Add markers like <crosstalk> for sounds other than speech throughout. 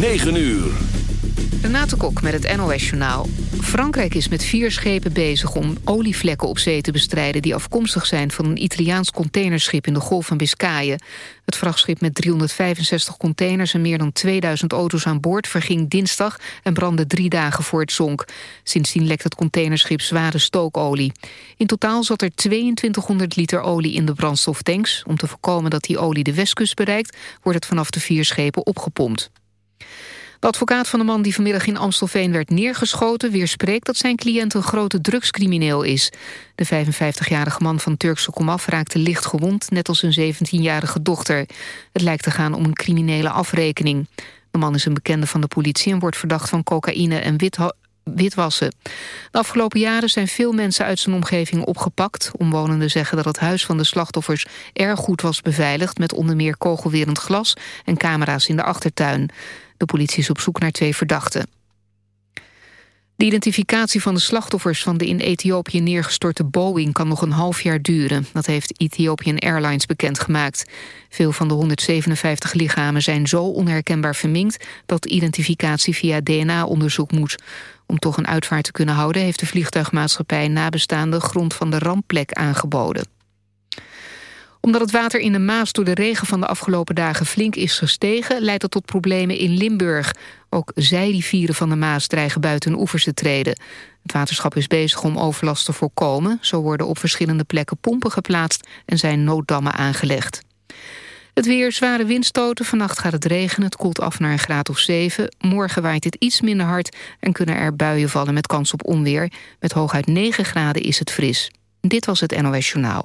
9 uur. Renate Kok met het NOS Journaal. Frankrijk is met vier schepen bezig om olievlekken op zee te bestrijden... die afkomstig zijn van een Italiaans containerschip in de Golf van Biscayen. Het vrachtschip met 365 containers en meer dan 2000 auto's aan boord... verging dinsdag en brandde drie dagen voor het zonk. Sindsdien lekt het containerschip zware stookolie. In totaal zat er 2200 liter olie in de brandstoftanks. Om te voorkomen dat die olie de westkust bereikt... wordt het vanaf de vier schepen opgepompt. De advocaat van de man die vanmiddag in Amstelveen werd neergeschoten... weerspreekt dat zijn cliënt een grote drugscrimineel is. De 55-jarige man van Turkse komaf raakte licht gewond... net als zijn 17-jarige dochter. Het lijkt te gaan om een criminele afrekening. De man is een bekende van de politie en wordt verdacht van cocaïne en witwassen. De afgelopen jaren zijn veel mensen uit zijn omgeving opgepakt. Omwonenden zeggen dat het huis van de slachtoffers erg goed was beveiligd... met onder meer kogelwerend glas en camera's in de achtertuin. De politie is op zoek naar twee verdachten. De identificatie van de slachtoffers van de in Ethiopië neergestorte Boeing kan nog een half jaar duren. Dat heeft Ethiopian Airlines bekendgemaakt. Veel van de 157 lichamen zijn zo onherkenbaar verminkt dat identificatie via DNA-onderzoek moet. Om toch een uitvaart te kunnen houden heeft de vliegtuigmaatschappij nabestaande grond van de rampplek aangeboden omdat het water in de Maas door de regen van de afgelopen dagen flink is gestegen... leidt dat tot problemen in Limburg. Ook zijrivieren van de Maas dreigen buiten oevers te treden. Het waterschap is bezig om overlast te voorkomen. Zo worden op verschillende plekken pompen geplaatst en zijn nooddammen aangelegd. Het weer, zware windstoten. Vannacht gaat het regenen. Het koelt af naar een graad of 7. Morgen waait het iets minder hard en kunnen er buien vallen met kans op onweer. Met hooguit 9 graden is het fris. Dit was het NOS Journaal.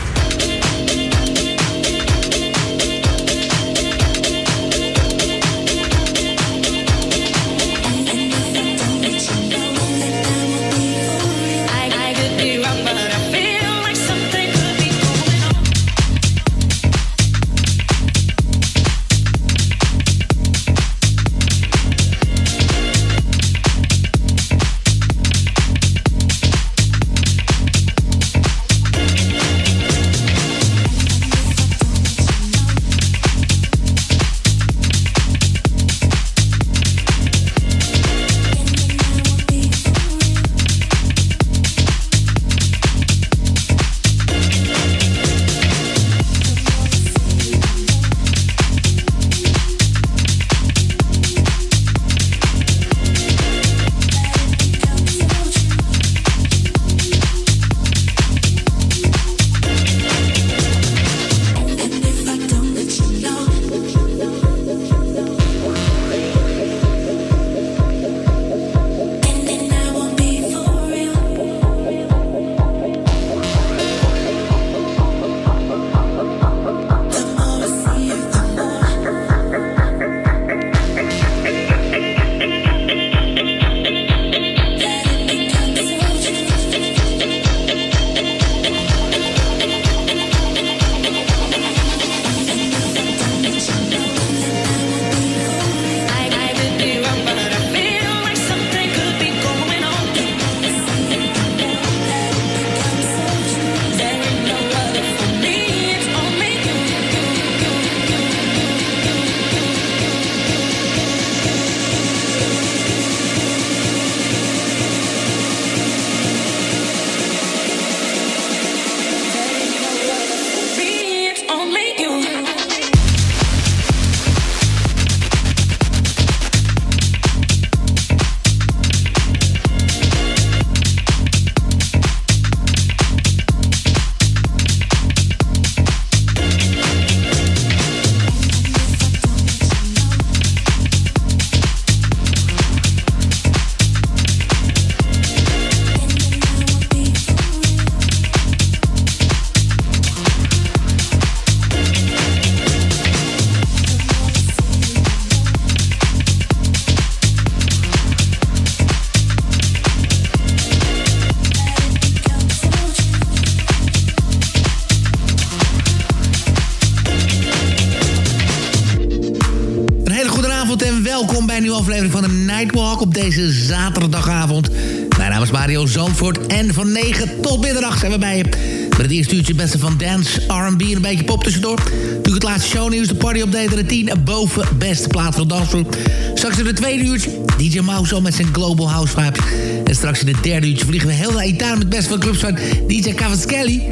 We bij je. Met het eerste uurtje het beste van dance, R&B en een beetje pop tussendoor. Doe het laatste shownieuws, de party en de 10 boven beste plaats van dansvloer. Straks in het tweede uurtje DJ Mauso met zijn Global House vibes. En straks in het derde uurtje vliegen we heel naar Italië met het beste van clubs van DJ Cavaschelli.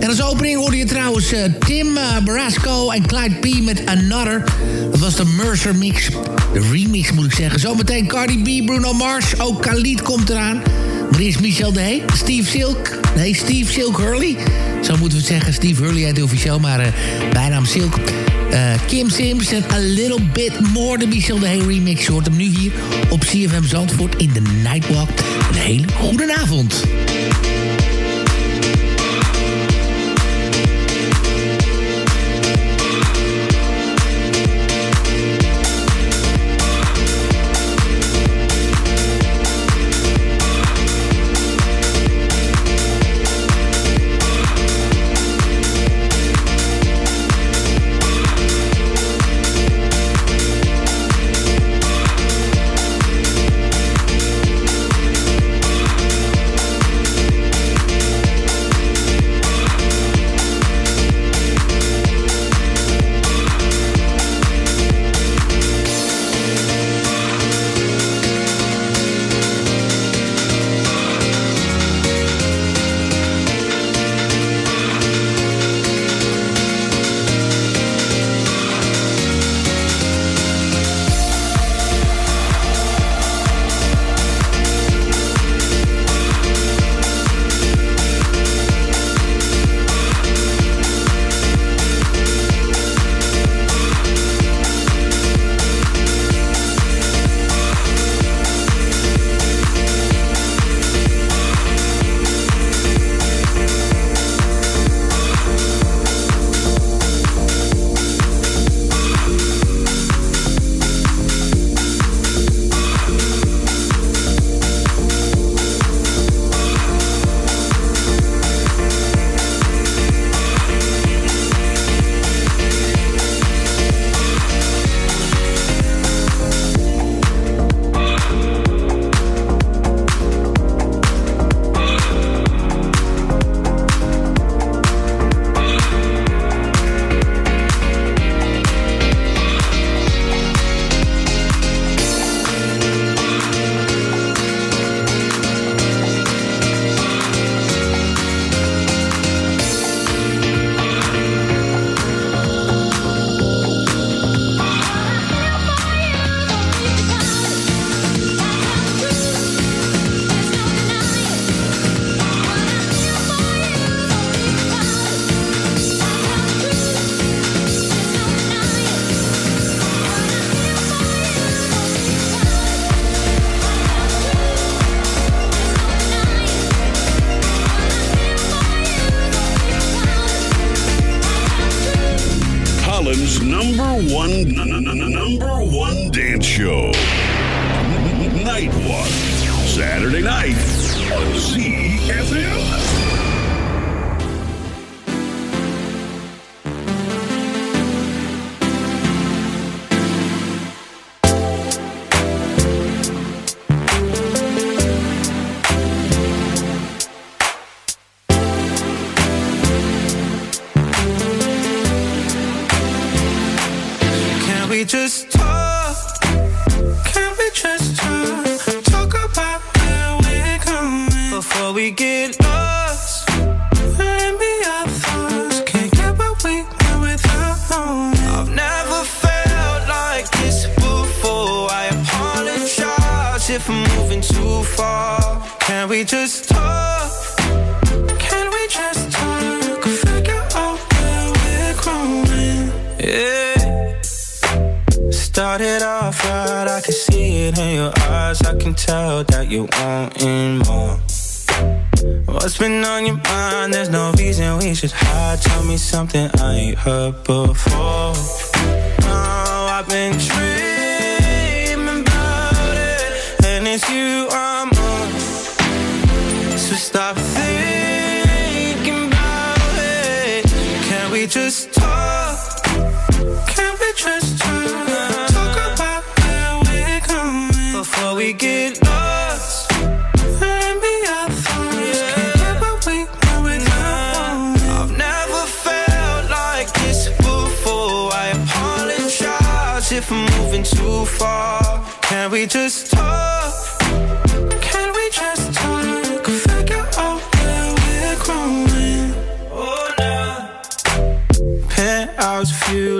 En als opening hoorde je trouwens uh, Tim uh, Barasco en Clyde P met Another. Dat was de Mercer mix. De remix moet ik zeggen. Zometeen Cardi B, Bruno Mars. Ook Khalid komt eraan. Maar eerst Michel de Hey, Steve Silk. Nee, Steve Silk Hurley. Zo moeten we het zeggen. Steve Hurley uit officieel, maar uh, bijnaam Silk. Kim Sims en A Little Bit More. De Michel de Hey remix. Je hoort hem nu hier op CFM Zandvoort in de Nightwalk. Een hele goede avond. stop thinking about it. Can we just talk? Can we just talk? Talk about where we're going before we get lost. Let me our thoughts. Can't we I've never felt like this before. I apologize if I'm moving too far. Can we just talk?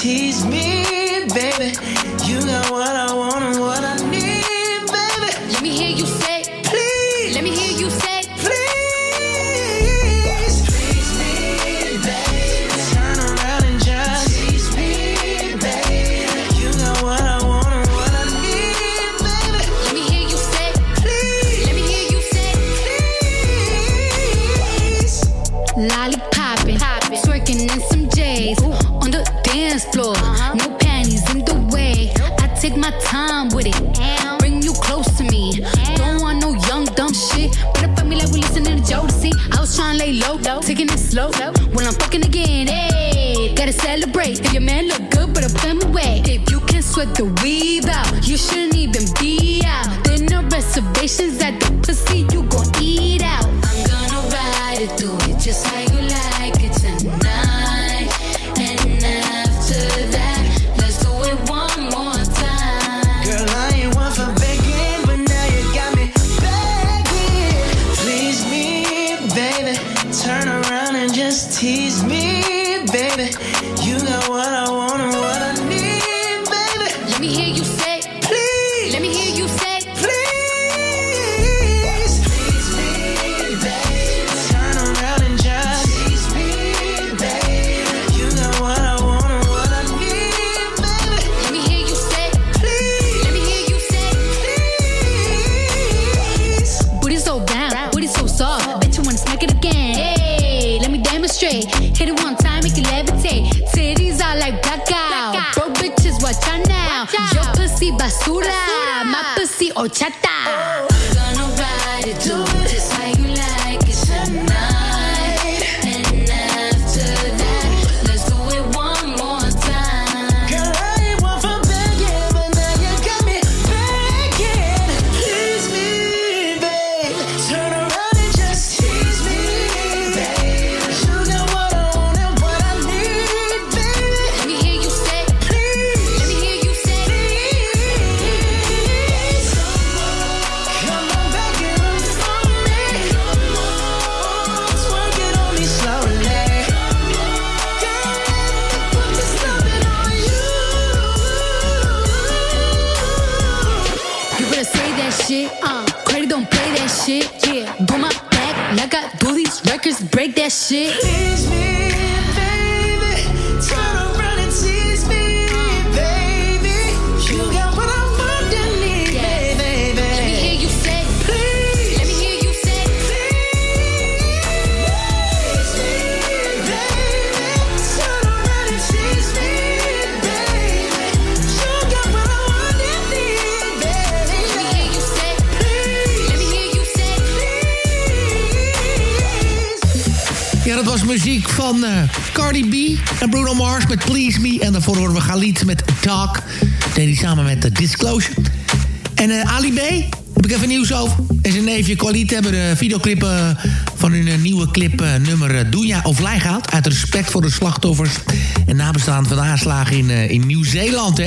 tease me. basura, basura. mapasi, ochata. Oh. Gonna ride it, do it, just like you like. break that shit. muziek van eh, Cardi B en Bruno Mars met Please Me. En daarvoor horen we Galit met Talk. Dat deed hij samen met uh, Disclosure. En eh, Ali B, heb ik even nieuws over. En zijn neefje Khalid hebben de videoclip van hun nieuwe clip nummer Doenja of Lij gehaald. Uit respect voor de slachtoffers en nabestaanden van de aanslagen in, in Nieuw-Zeeland.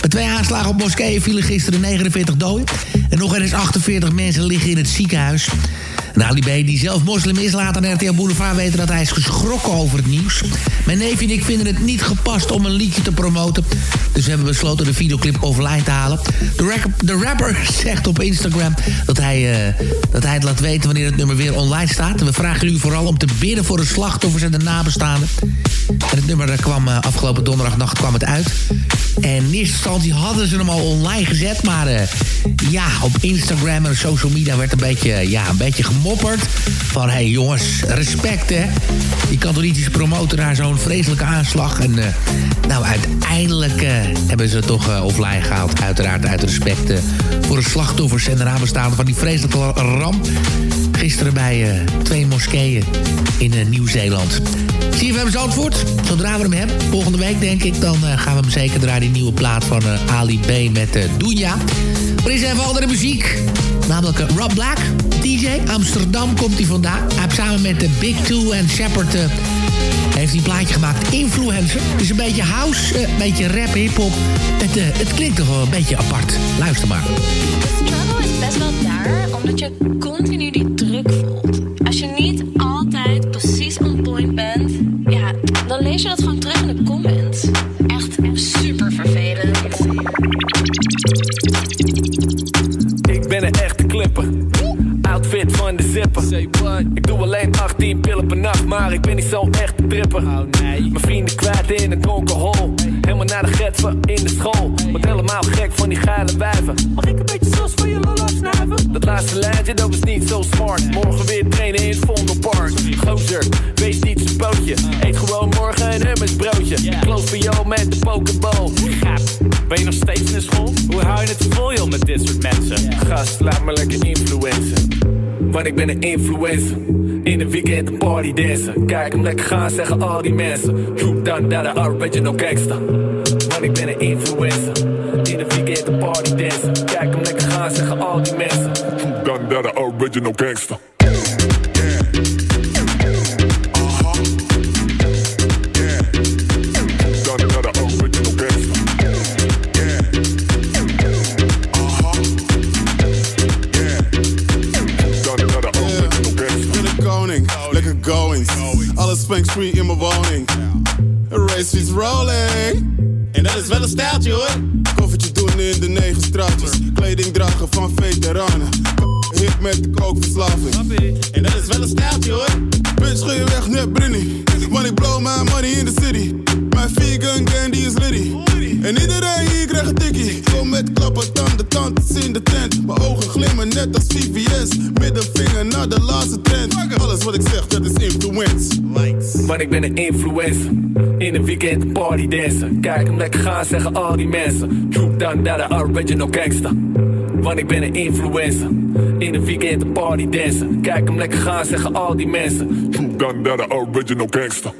Met twee aanslagen op moskeeën vielen gisteren 49 doden. En nog eens 48 mensen liggen in het ziekenhuis. En Ali die zelf moslim is, laat aan RTL Boulevard weten dat hij is geschrokken over het nieuws. Mijn neefje en ik vinden het niet gepast om een liedje te promoten. Dus we hebben besloten de videoclip offline te halen. De, rap- de rapper <laughs> zegt op Instagram dat hij, eh, dat hij het laat weten wanneer het nummer weer online staat. We vragen u vooral om te bidden voor de slachtoffers en de nabestaanden. En het nummer kwam eh, afgelopen donderdagnacht kwam het uit. En in eerste instantie hadden ze hem al online gezet. Maar eh, ja, op Instagram en social media werd een beetje, ja, een beetje Van, hé hey jongens, respect hè. Die kan toch promoten naar zo'n vreselijke aanslag. En eh, nou, uiteindelijk eh, hebben ze toch eh, offline gehaald. Uiteraard uit respect voor de slachtoffers en de nabestaanden van die vreselijke ramp. Gisteren bij twee moskeeën in Nieuw-Zeeland. CFM Zandvoort, zodra we hem hebben, volgende week denk ik... dan gaan we hem zeker draaien, die nieuwe plaat van Ali B met Doenja. Maar is even andere muziek, namelijk eh, Rob Black, DJ. Amsterdam komt hij vandaan. Hij heeft samen met de Big Two en Shepard... eh, heeft hij een plaatje gemaakt, Influencer. Het is een beetje house, eh, een beetje rap, hip-hop. Het, eh, het klinkt toch wel een beetje apart. Luister maar. struggle is best wel daar, omdat je continu die druk voelt. Als je niet altijd precies on point bent, ja, dan lees je dat gewoon De zipper. Ik doe alleen 18 pillen per nacht, maar ik ben niet zo'n echte tripper. Mijn vrienden kwijt in een donker hol. Helemaal naar de getver in de school. Word helemaal gek van die geile wijven. Mag ik een beetje sos van je afsnuiven? Dat laatste lijntje, dat was niet zo smart. Morgen weer trainen in het Vondelpark. Gozer, wees niet zo'n pootje. Eet gewoon morgen een hummusbroodje. Ik kloof voor jou met de pokeball. Gaap, ben je nog steeds in de school? Hoe hou je het vol joh met dit soort mensen? Gast, laat me lekker influencen. Want ik ben een influencer. In een weekend een party dansen. Kijk hem lekker gaan, zeggen al die mensen. Troep dan dat de original gangster. Want ik ben een influencer. In een weekend een party dansen. Kijk hem lekker gaan, zeggen al die mensen. Troep dan dat de original gangster. In mijn woning. Race is rolling. En dat is wel een stijltje hoor. Koffertje doen in de negen straatjes. Kleding dragen van veteranen. Hip met de kookverslaving. En dat is wel een stijltje hoor. Bitch, ga je weg, net Brinny. Want ik blow my money in the city. Mijn vegan candy is litty. En iedereen hier krijgt een tikkie. Kom met klappen, tanden, tantes in de tent. Mijn ogen glimmen net als CVS. Middenvinger naar de laatste trend. Alles wat ik zeg, dat is influence. Want ik ben een influencer. In een weekend party dansen. Kijk hem lekker gaan, zeggen al die mensen. Troep dan dat de original gangster. Want ik ben een influencer. In een weekend party dansen. Kijk hem lekker gaan, zeggen al die mensen. Troep dan dat de original gangster.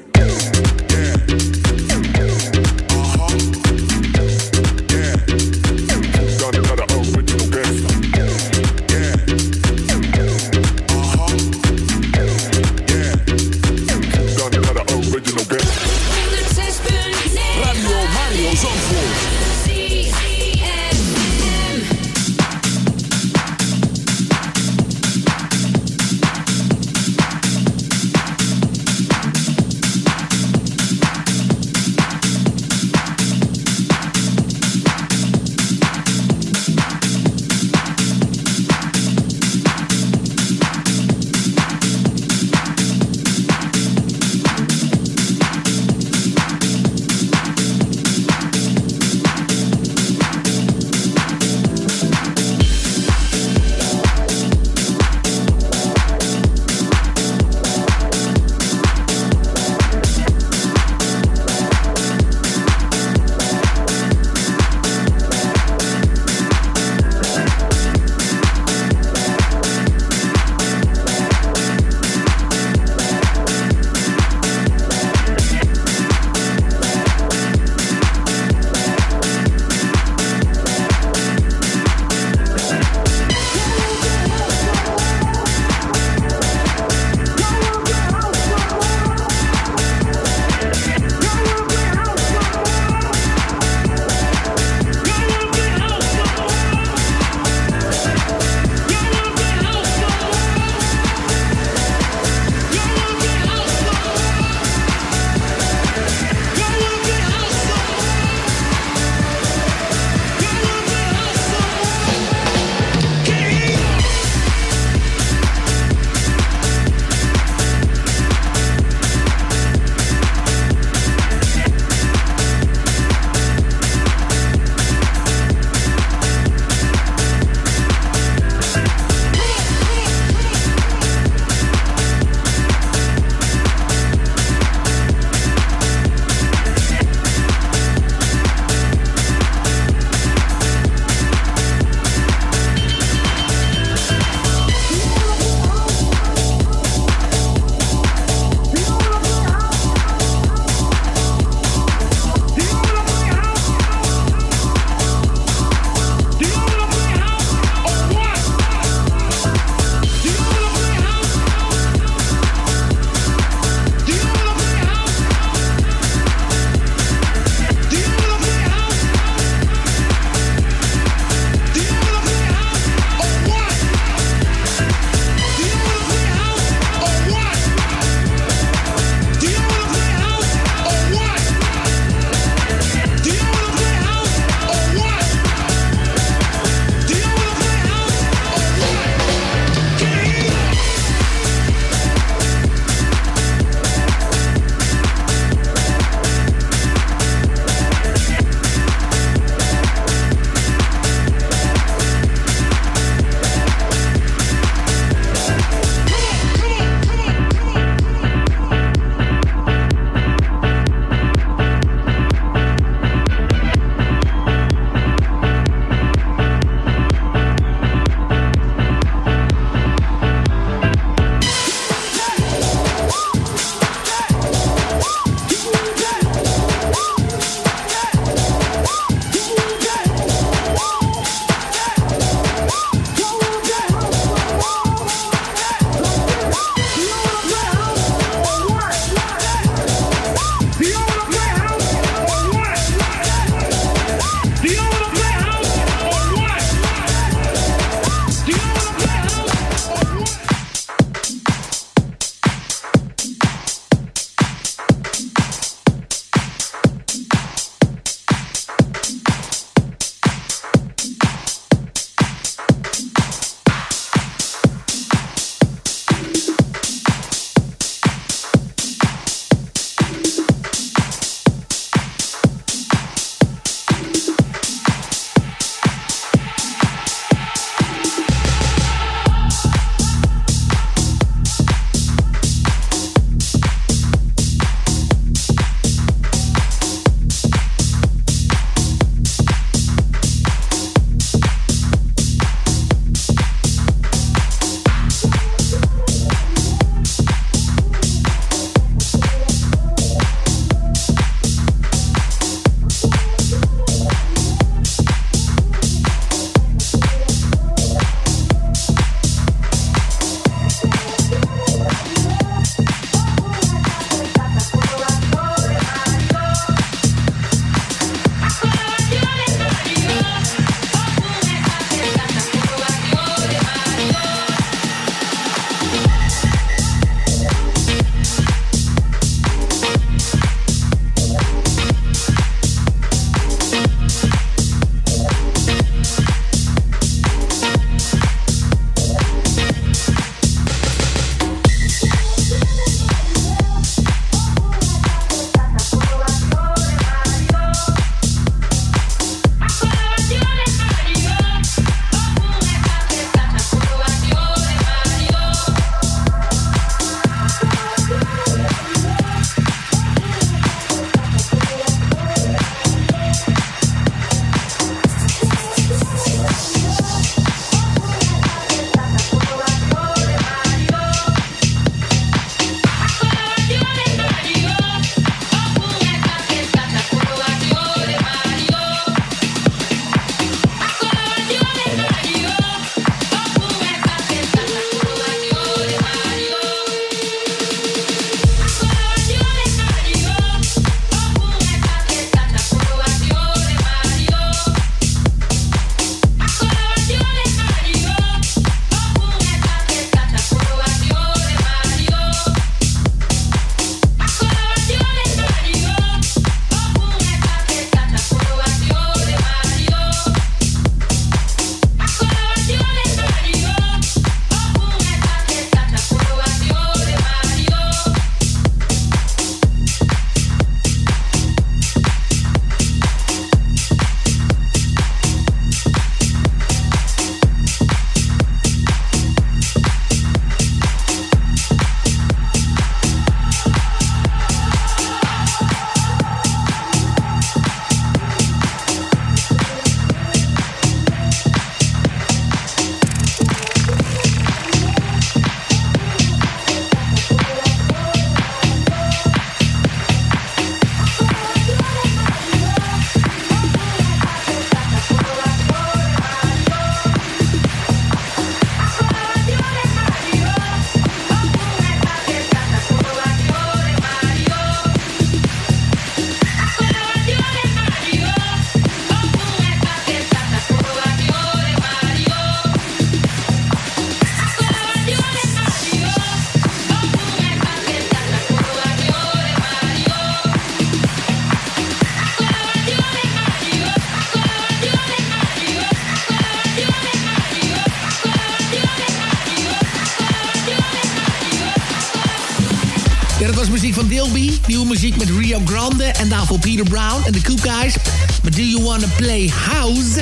Nieuwe muziek met Rio Grande. En daarvoor Peter Brown en de Coop Guys. Maar Do You Wanna Play House?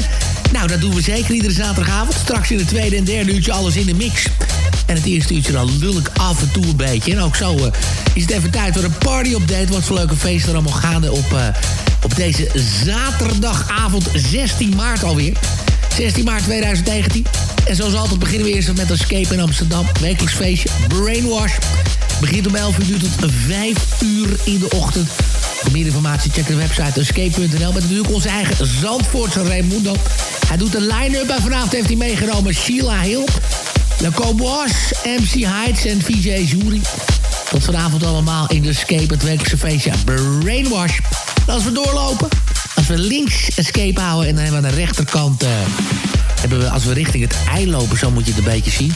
Nou, dat doen we zeker iedere zaterdagavond. Straks in het tweede en derde uurtje alles in de mix. En het eerste uurtje dan lul ik af en toe een beetje. En ook zo uh, is het even tijd voor een party-update. Wat voor leuke feesten er allemaal gaande op, uh, op deze zaterdagavond 16 maart alweer. 16 maart 2019. En zoals altijd beginnen we eerst met Escape in Amsterdam. Wekelijks feestje Brainwash. Begint om 11 uur tot 5 uur in de ochtend. Voor meer informatie check de website escape.nl. Met natuurlijk onze eigen Zandvoortse Raimundo. Hij doet een line-up en vanavond heeft hij meegenomen Sheila Hill... Le Boss, MC Heights en VJ Jury. Tot vanavond allemaal in de Escape, het wekelijkse feestje Brainwash. Als we doorlopen, als we links Escape houden... en dan hebben we aan de rechterkant... Uh, hebben we, als we richting het ei lopen, zo moet je het een beetje zien...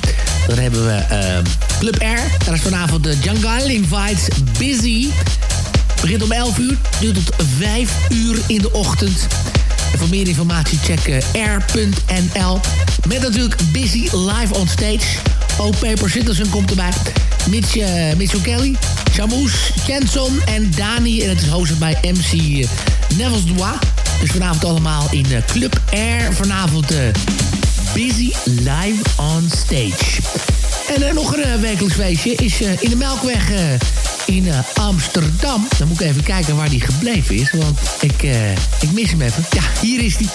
dan hebben we uh, Club R. Daar is vanavond de Jungle Invites Busy. Begint om 11 uur, duurt tot 5 uur in de ochtend... En voor meer informatie check r.nl. Met natuurlijk Busy live on stage. O. Paper Citizen komt erbij. Mitch, uh, Mitchell Kelly, Chamoes, Kenson en Dani. En het is hosted bij MC uh, Nevels Dois. Dus vanavond allemaal in uh, Club Air. Vanavond Busy live on stage. En nog een wekelijks feestje is in de Melkweg in uh, Amsterdam. Dan moet ik even kijken waar die gebleven is. Want ik, uh, ik mis hem even. Ja, hier is die.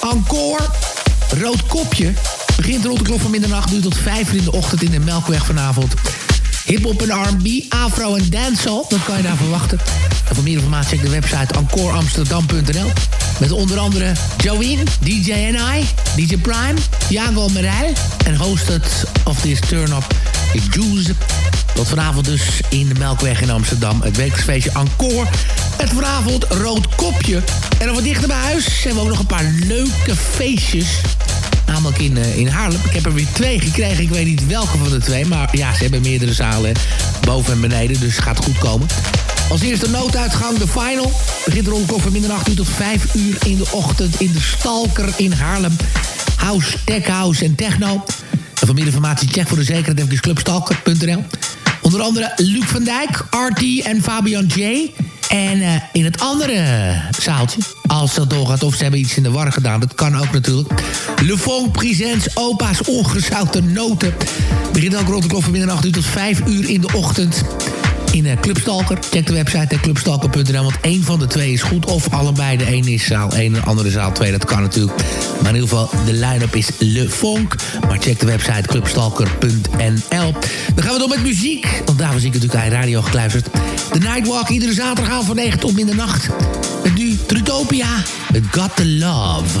Encore. Rood kopje. Begint rond de klok van middernacht. Duurt tot vijf uur in de ochtend in de Melkweg vanavond. Hip-hop en R&B, afro en dancehall. Dat kan je daar verwachten. En voor meer informatie check de website encoreamsterdam.nl. Met onder andere Joeen, DJ NI, DJ Prime, Thiago Merel. En hosted of this turn-up Juice. Tot vanavond dus in de Melkweg in Amsterdam. Het wekelijksfeestje Encore. Het vanavond Rood Kopje. En dan wat dichter bij huis hebben we ook nog een paar leuke feestjes. Namelijk in, uh, in Haarlem. Ik heb er weer twee gekregen. Ik weet niet welke van de twee. Maar ja, ze hebben meerdere zalen. Boven en beneden. Dus het gaat goed komen. Als eerste nooduitgang de final. Begint rond klok van middernacht uur tot 5 uur in de ochtend in de Stalker in Haarlem. House, tech house en techno. En voor meer informatie check voor de zekerheid even clubstalker.nl. Onder andere Luc van Dijk, RT en Fabian J. En uh, in het andere zaaltje, als dat doorgaat of ze hebben iets in de war gedaan, dat kan ook natuurlijk. Le Fond Presents Opa's Ongezouten Noten. Begint ook rond de klok van middernacht uur tot 5 uur in de ochtend in uh, Clubstalker. Check de website clubstalker.nl, want één van de twee is goed. Of allebei, de ene is zaal 1 en de andere zaal 2. Dat kan natuurlijk. Maar in ieder geval, de line-up is Le Fonk. Maar check de website clubstalker.nl. Dan gaan we door met muziek. Want daar was ik natuurlijk aan radio gekluisterd. De Nightwalk, iedere zaterdagavond van 9 tot middernacht. Met nu Trutopia, Got The Love.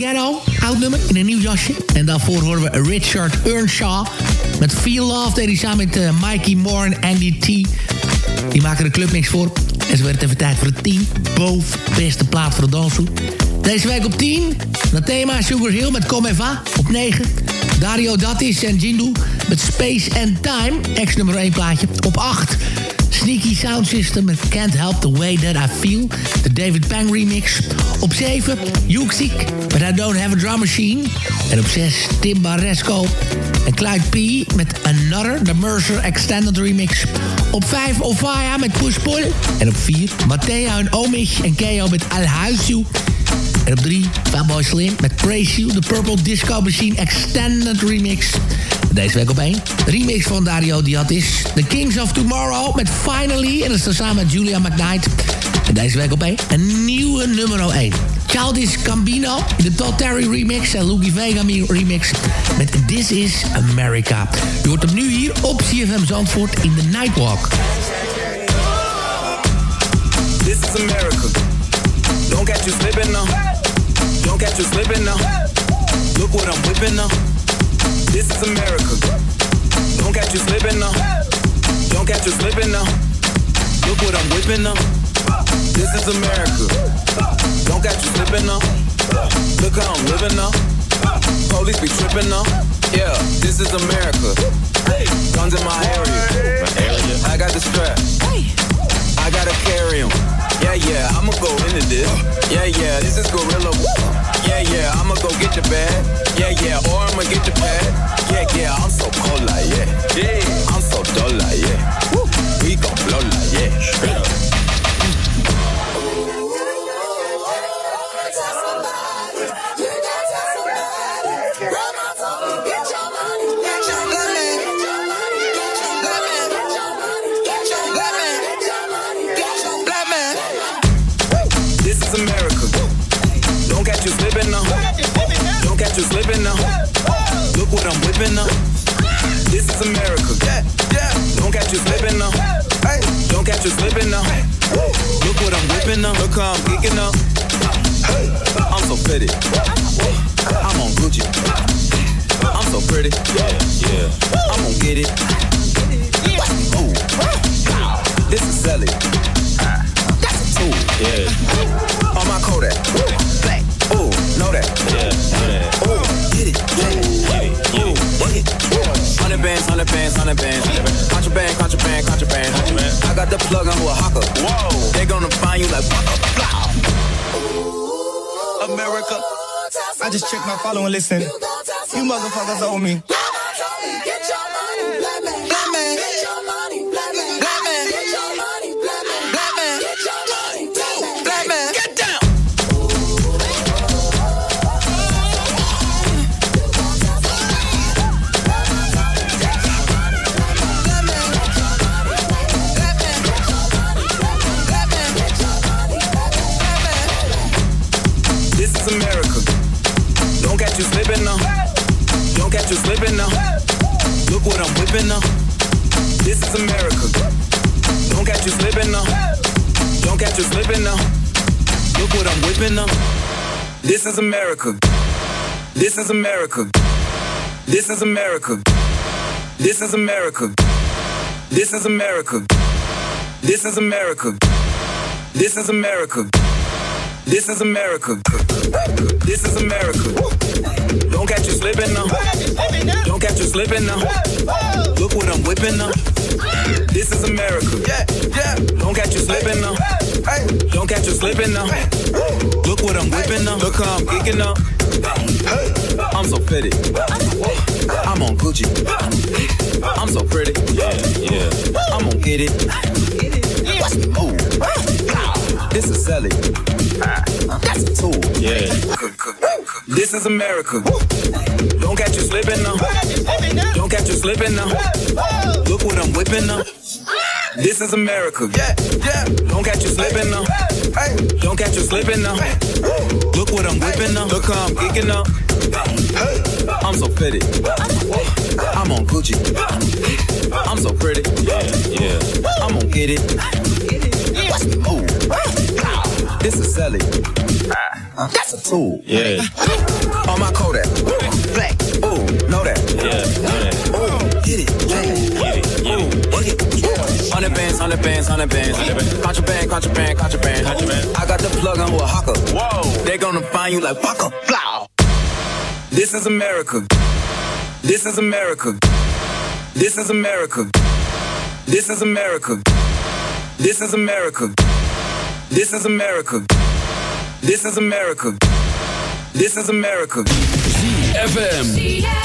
Ghetto. Oud nummer, in een nieuw jasje. En daarvoor horen we Richard Earnshaw met Feel Love. Deed hij samen met uh, Mikey Moore en Andy T. Die maken de clubmix voor. En ze werd even tijd voor de 10 boven beste plaat voor de danshoek. Deze week op 10. Dat Sugar Hill met Come Eva. Op 9. Dario Dattis en Jindu met Space and Time. Ex nummer 1 plaatje. Op 8. Sound System met Can't Help The Way That I Feel. De David Pang remix. Op 7. Yuxik met I Don't Have A Drum Machine. En op 6. Tim Barresco en Clyde P. met Another. De Mercer Extended remix. Op 5. Ofaya met Push Pull. En op 4. Matteo en Omich en Keo met Al. En op 3, Fatboy Slim met Praise You, de Purple Disco Machine Extended Remix. Deze week op 1, remix van Dario Diatis. The Kings of Tomorrow met Finally. En dat is dan samen met Julia McKnight. En deze week op 1, een nieuwe nummer 1. Childish Gambino in de Todd Terry remix en Lucky Vega remix met This Is America. Je hoort hem nu hier op CFM Zandvoort in de Nightwalk. This is America. Don't catch you slipping now. Don't catch you slipping now. Look what I'm whipping now. This is America. Don't catch you slipping now. Don't catch you slipping now. Look what I'm whipping now. This is America. Don't catch you slipping now. Look how I'm living now. Police be tripping now. Yeah, this is America. Guns in my area. I got the strap. I gotta carry 'em. Yeah, yeah, I'ma go into this. Yeah, yeah, this is gorilla. Yeah, yeah, I'ma go get your bag. Yeah, yeah, or I'ma get your pad. Yeah, yeah, I'm so cold like yeah. Yeah, I'm so dull like yeah. Woo. We gon' blow like yeah. You slipping now. Look what I'm whipping now. This is America. Yeah, yeah. Don't catch you slipping now. Don't catch you slipping now. Look what I'm whipping now. Look how I'm geeking now. I'm so pretty. I'm on Gucci. I'm so pretty. Yeah, yeah. I'm gonna get it. Ooh. This is Sally. Tool. Yeah. On my Kodak. Black. Ooh, know that. Yeah, Hundred bands, hundred bands, hundred bands. Contraband, contraband, contraband. I got the plug on who a hawker. Whoa. They gonna find you like America. I just checked my follow and listen. You motherfuckers owe me. You slipping now. Look what I'm whipping now. This is America. Don't catch you slipping now. Don't catch you slipping now. Look what I'm whipping now. This is America. This is America. This is America. This is America. This is America. This is America. This is America. This is America. This is America. Don't catch you slipping now. Don't catch you slipping now. Look what I'm whipping now. This is America. Yeah, yeah. Don't catch you slipping now. Don't catch you slipping now. Look what I'm whipping now. Look how I'm geeking up. I'm so pretty. I'm on Gucci. I'm so pretty. Yeah, yeah. I'm gonna get it. Ooh. This is Sally. That's a tool. Yeah. This is America. Don't catch you slipping now. Don't catch you slipping now. Look what I'm whipping now. This is America. Yeah, yeah. Don't catch you slipping now. Hey, don't catch you slipping now. Look what I'm whipping now. Look how I'm geeking up. I'm so pretty. I'm on Gucci. I'm so pretty. Yeah, yeah. I'm gonna get it. Ooh. This is Sally. Ooh. Yeah. On my Kodak. Black. Ooh, know that. Yeah, know that. Ooh, get it. Get it. Get it. Work it. Yeah. Hundred bands, hundred bands, hundred bands. Contraband, contraband, contraband. Contraband. I got the plug on with a hawker. Whoa. They gonna find you like Waka. Blah. This is America. This is America. This is America. This is America. This is America. This is America. This is America. This is America. ZFM.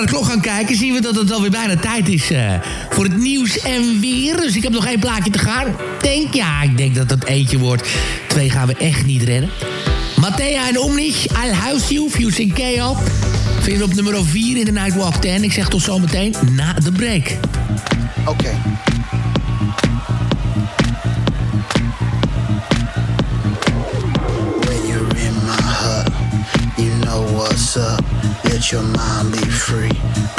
Naar de klok gaan kijken, zien we dat het alweer bijna tijd is eh, voor het nieuws en weer. Dus ik heb nog één plaatje te gaan. Denk, ja, ik denk dat het eentje wordt. Twee gaan we echt niet redden. Mattea en Omnich, House You, Fusing KO. Vinden we op nummer 4 in de Nightwalk 10. Ik zeg tot zometeen na de break. Oké. Your mind be free.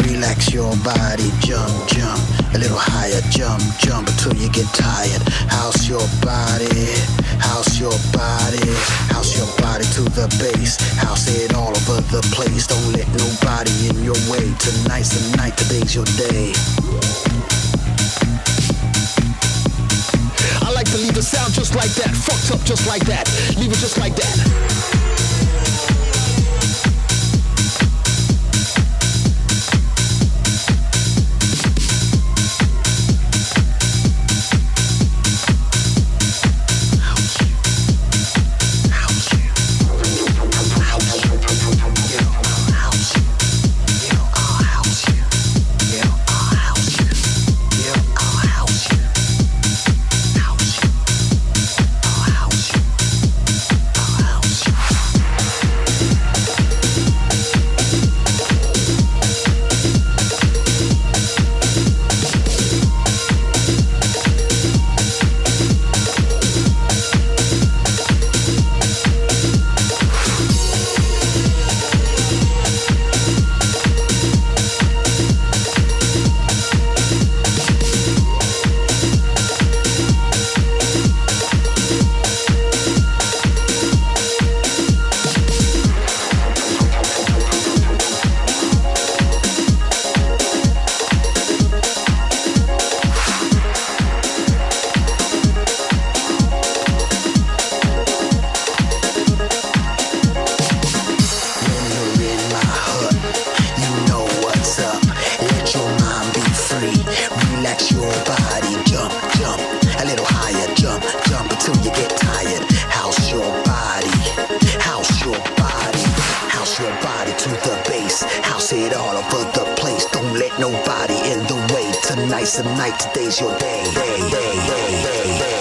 Relax your body, jump, jump. A little higher, jump, jump until you get tired. House your body, house your body, house your body to the base. House it all over the place. Don't let nobody in your way. Tonight's the night, today's your day. I like to leave the sound just like that, fucked up just like that, leave it just like that. House your body. House your body to the base. House it all over the place. Don't let nobody in the way. Tonight's the night. Today's your day. day, day, day,